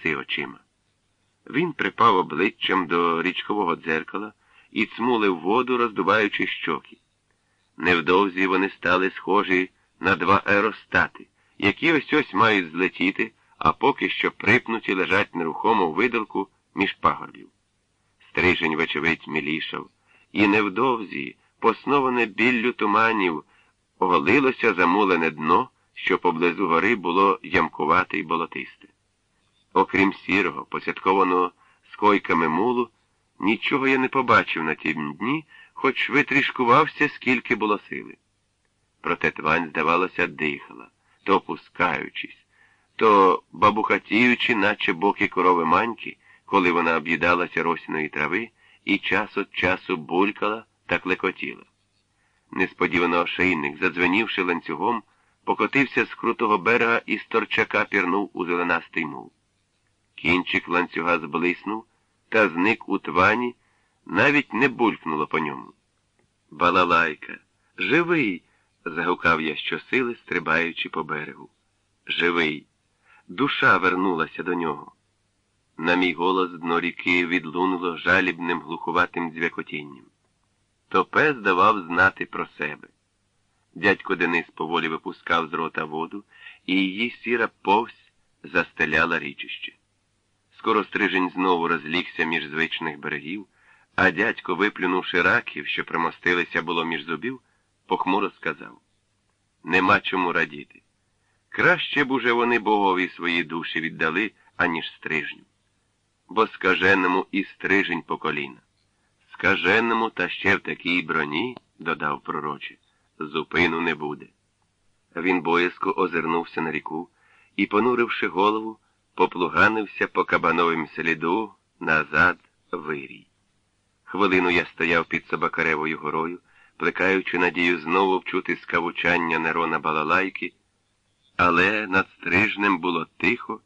краси очима. Він припав обличчям до річкового дзеркала і цмулив воду, роздуваючи щоки. Невдовзі вони стали схожі на два аеростати, які ось ось мають злетіти, а поки що припнуті лежать нерухомо в видалку між пагорбів. Стрижень, вочевидь, мілішав, і невдовзі, посноване біллю туманів, оголилося замулене дно, що поблизу гори було ямкувате й болотисте. Окрім сірого, посяткованого скойками мулу, нічого я не побачив на тім дні, хоч витрішкувався, скільки було сили. Проте твань, здавалося, дихала, то опускаючись, то бабухатіючи, наче боки корови маньки, коли вона об'їдалася росіної трави і час від часу булькала та клекотіла. Несподівано ошейник, задзвенівши ланцюгом, покотився з крутого берега і з торчака пірнув у зеленастий мул. Кінчик ланцюга зблиснув та зник у твані, навіть не булькнуло по ньому. Балалайка, живий. загукав я щосили, стрибаючи по берегу. Живий. Душа вернулася до нього. На мій голос дно ріки відлунуло жалібним глухуватим дзвякотінням. Топе здавав знати про себе. Дядько Денис поволі випускав з рота воду, і її сіра повсь застеляла річище. Скоро стрижень знову розлігся між звичних берегів, а дядько, виплюнувши раків, що примостилися було між зубів, похмуро сказав Нема чому радіти. Краще б уже вони богові свої душі віддали, аніж стрижню. Бо скаженому і стрижень по коліна. Скаженому та ще в такій броні, додав пророче, зупину не буде. Він боязко озирнувся на ріку і, понуривши голову, поплуганився по кабановим сліду назад вирій. Хвилину я стояв під Собакаревою горою, плекаючи надію знову вчути скавучання Нерона балалайки, але над стрижнем було тихо,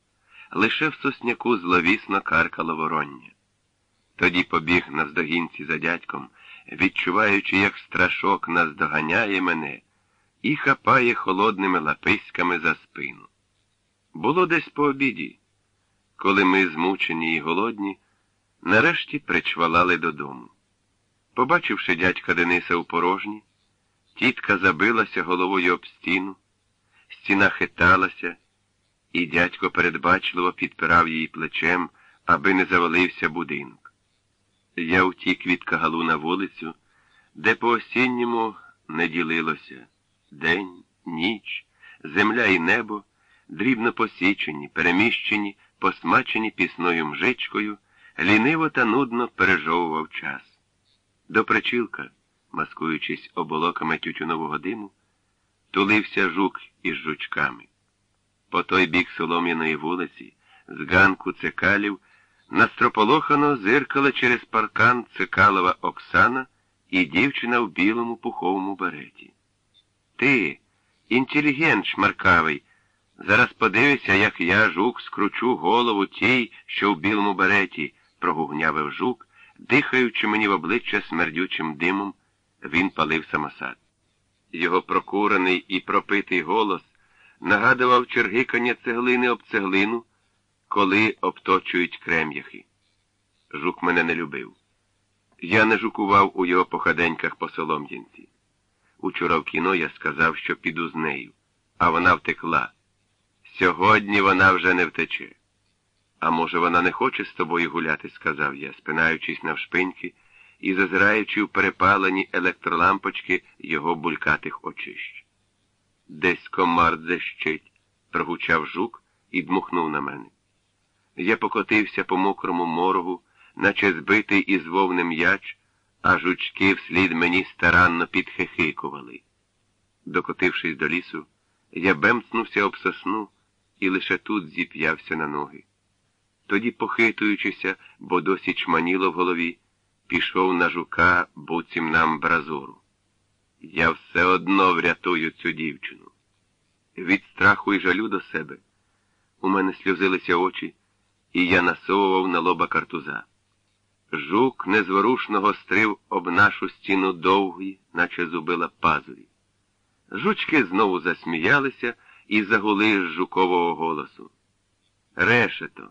лише в сосняку зловісно каркало вороння. Тоді побіг наздогінці за дядьком, відчуваючи, як страшок наздоганяє мене і хапає холодними лаписьками за спину. Було десь по обіді, коли ми, змучені і голодні, нарешті причвалали додому. Побачивши дядька Дениса у порожні, тітка забилася головою об стіну, стіна хиталася, і дядько передбачливо підпирав її плечем, аби не завалився будинок. Я втік від кагалу на вулицю, де по осінньому не ділилося день, ніч, земля і небо, дрібно посічені, переміщені, посмачені пісною мжичкою, ліниво та нудно пережовував час. До причілка, маскуючись оболоками тютюнового диму, тулився жук із жучками. По той бік солом'яної вулиці, з ганку цикалів, настрополохано зиркала через паркан цикалова Оксана і дівчина в білому пуховому береті. Ти, інтелігент шмаркавий, зараз подивися, як я, жук, скручу голову тій, що в білому береті, прогугнявив жук, дихаючи мені в обличчя смердючим димом, він палив самосад. Його прокурений і пропитий голос нагадував чергикання цеглини об цеглину, коли обточують крем'яхи. Жук мене не любив. Я не жукував у його походеньках по солом'янці. Учора в кіно я сказав, що піду з нею, а вона втекла. Сьогодні вона вже не втече. А може, вона не хоче з тобою гуляти, сказав я, спинаючись навшпиньки і зазираючи в перепалені електролампочки його булькатих очищ. Десь комар зещить, прогучав жук і дмухнув на мене. Я покотився по мокрому моргу, наче збитий із вовнем яч, а жучки вслід мені старанно підхихикували. Докотившись до лісу, я бемцнувся об сосну і лише тут зіп'явся на ноги. Тоді, похитуючися, бо досі чманіло в голові, пішов на жука буцім нам бразуру. Я все одно врятую цю дівчину. Від страху і жалю до себе у мене сльозилися очі, і я насовував на лоба картуза. Жук незворушно гострив об нашу стіну довгі, наче зубила пазурі. Жучки знову засміялися і загули з жукового голосу. Решето.